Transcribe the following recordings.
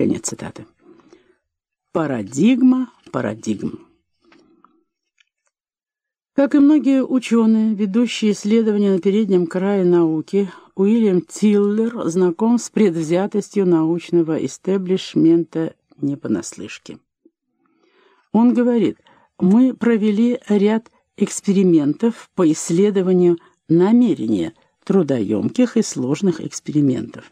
Конец цитаты. Парадигма парадигм. Как и многие ученые, ведущие исследования на переднем крае науки, Уильям Тиллер знаком с предвзятостью научного истеблишмента не понаслышке. Он говорит, мы провели ряд экспериментов по исследованию намерения трудоемких и сложных экспериментов.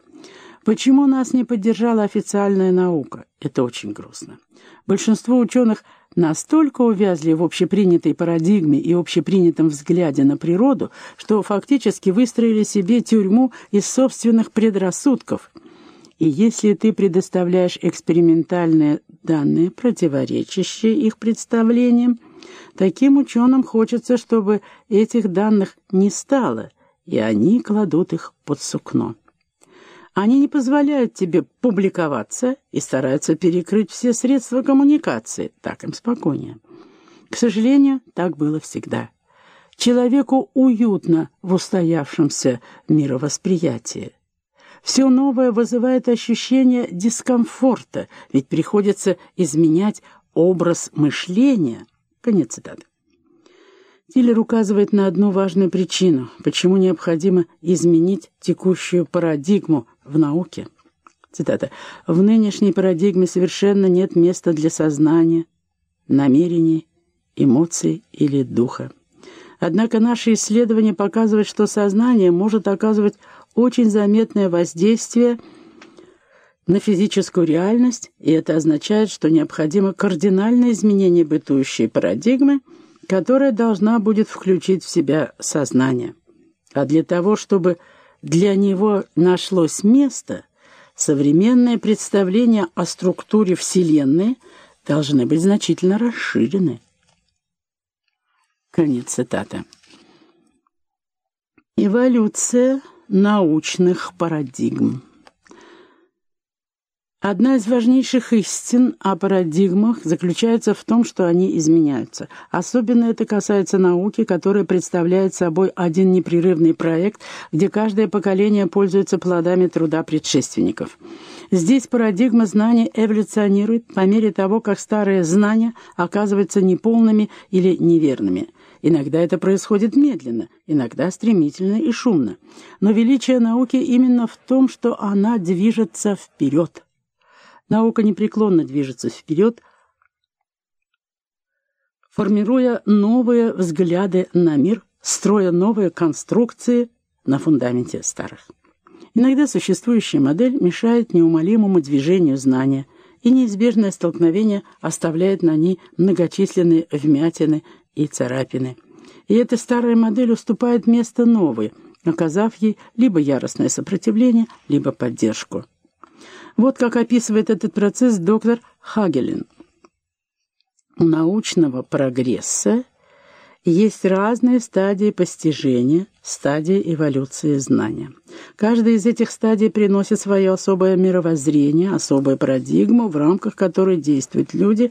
Почему нас не поддержала официальная наука? Это очень грустно. Большинство ученых настолько увязли в общепринятой парадигме и общепринятом взгляде на природу, что фактически выстроили себе тюрьму из собственных предрассудков. И если ты предоставляешь экспериментальные данные, противоречащие их представлениям, таким ученым хочется, чтобы этих данных не стало, и они кладут их под сукно. Они не позволяют тебе публиковаться и стараются перекрыть все средства коммуникации. Так им спокойнее. К сожалению, так было всегда. Человеку уютно в устоявшемся мировосприятии. Все новое вызывает ощущение дискомфорта, ведь приходится изменять образ мышления. Конец цитаты. Тиллер указывает на одну важную причину, почему необходимо изменить текущую парадигму в науке. Цитата. «В нынешней парадигме совершенно нет места для сознания, намерений, эмоций или духа. Однако наши исследования показывают, что сознание может оказывать очень заметное воздействие на физическую реальность, и это означает, что необходимо кардинальное изменение бытующей парадигмы – которая должна будет включить в себя сознание. А для того, чтобы для него нашлось место, современные представления о структуре Вселенной должны быть значительно расширены. Конец цитаты. Эволюция научных парадигм. Одна из важнейших истин о парадигмах заключается в том, что они изменяются. Особенно это касается науки, которая представляет собой один непрерывный проект, где каждое поколение пользуется плодами труда предшественников. Здесь парадигма знания эволюционирует по мере того, как старые знания оказываются неполными или неверными. Иногда это происходит медленно, иногда стремительно и шумно. Но величие науки именно в том, что она движется вперед. Наука непреклонно движется вперед, формируя новые взгляды на мир, строя новые конструкции на фундаменте старых. Иногда существующая модель мешает неумолимому движению знания, и неизбежное столкновение оставляет на ней многочисленные вмятины и царапины. И эта старая модель уступает место новой, оказав ей либо яростное сопротивление, либо поддержку. Вот как описывает этот процесс доктор Хагелин. У научного прогресса есть разные стадии постижения, стадии эволюции знания. Каждая из этих стадий приносит свое особое мировоззрение, особую парадигму, в рамках которой действуют люди,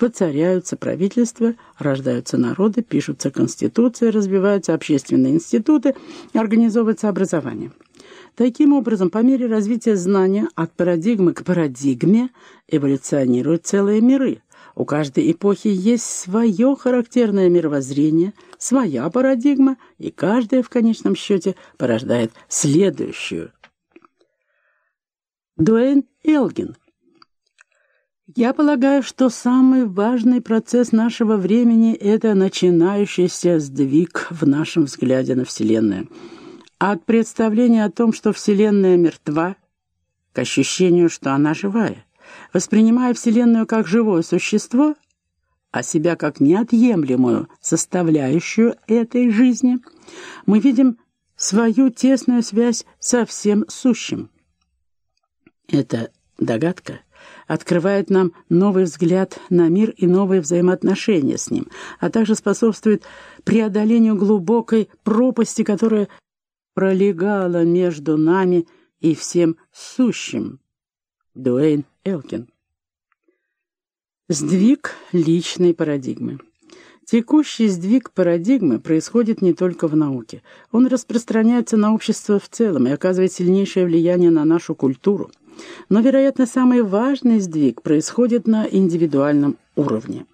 воцаряются правительства, рождаются народы, пишутся конституции, развиваются общественные институты, организовывается образование. Таким образом, по мере развития знания от парадигмы к парадигме эволюционируют целые миры. У каждой эпохи есть свое характерное мировоззрение, своя парадигма, и каждая в конечном счете порождает следующую. Дуэйн Элгин я полагаю, что самый важный процесс нашего времени – это начинающийся сдвиг в нашем взгляде на Вселенную – от представления о том, что Вселенная мертва, к ощущению, что она живая. Воспринимая Вселенную как живое существо, а себя как неотъемлемую составляющую этой жизни, мы видим свою тесную связь со всем сущим. Эта догадка открывает нам новый взгляд на мир и новые взаимоотношения с ним, а также способствует преодолению глубокой пропасти, которая пролегала между нами и всем сущим. Дуэйн Элкин. Сдвиг личной парадигмы. Текущий сдвиг парадигмы происходит не только в науке. Он распространяется на общество в целом и оказывает сильнейшее влияние на нашу культуру. Но, вероятно, самый важный сдвиг происходит на индивидуальном уровне.